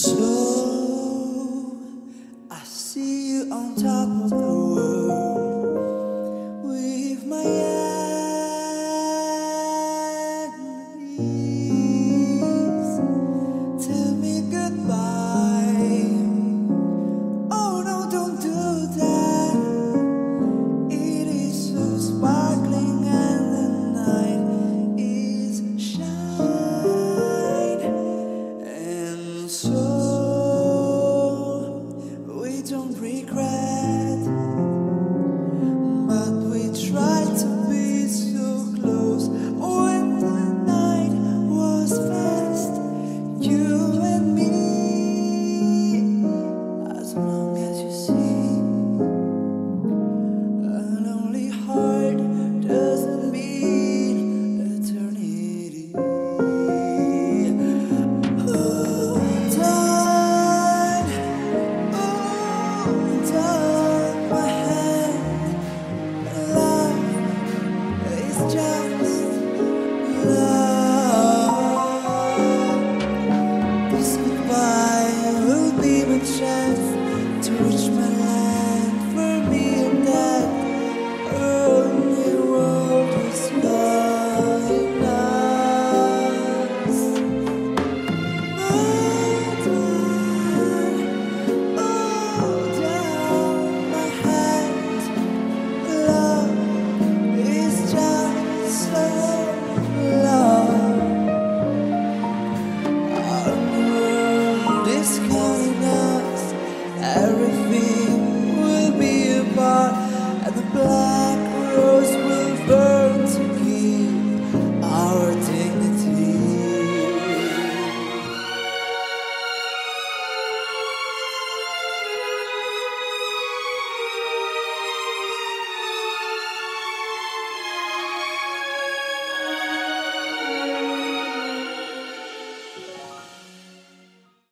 So I see you on top of the world with my enemies. Tell me goodbye. Oh no, don't do that. It is so sparkling and the night is shine. And so oh,